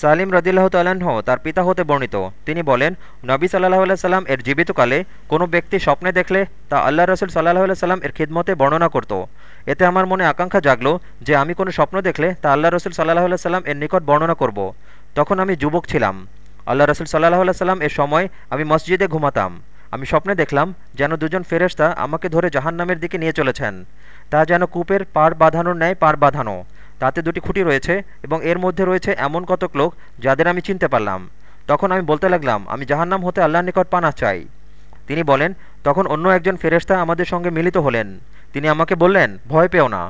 সালিম রদিল্লাহ তাল্লাহ তার পিতা হতে বর্ণিত। তিনি বলেন, নবী সাল্লাহ সাল্লাম এর জীবিতকালে কোনো ব্যক্তি স্বপ্নে দেখলে তা আল্লাহ রসুল সাল্লাহ সাল্লাম এর খিদমতে বর্ণনা করত। এতে আমার মনে আকাঙ্ক্ষা জাগলো যে আমি কোনো স্বপ্ন দেখলে তা আল্লাহ রসুল সাল্লাহ সাল্লাম এর নিকট বর্ণনা করব। তখন আমি যুবক ছিলাম। আল্লাহ রসুল সাল্লাহ সাল্লাম এর সময় আমি মসজিদে ঘুমাতাম। আমি স্বপ্নে দেখলাম যেন দুজন ফেরেশতা আমাকে ধরে জাহান্নামের দিকে নিয়ে চলেছেন। তা যেন কূপের পাড় বাঁধানোর ন্যায় পাড় বাঁধানো। তাতে দুটি খুঁটি রয়েছে এবং এর মধ্যে রয়েছে এমন কতক লোক যাদের আমি চিনতে পারলাম। তখন আমি বলতে লাগলাম, আমি জাহান্নাম হতে আল্লাহর নিকট পানা চাই। তিনি বলেন, তখন অন্য একজন ফেরেস্তা আমাদের সঙ্গে মিলিত হলেন। তিনি আমাকে বললেন, ভয় পেও না।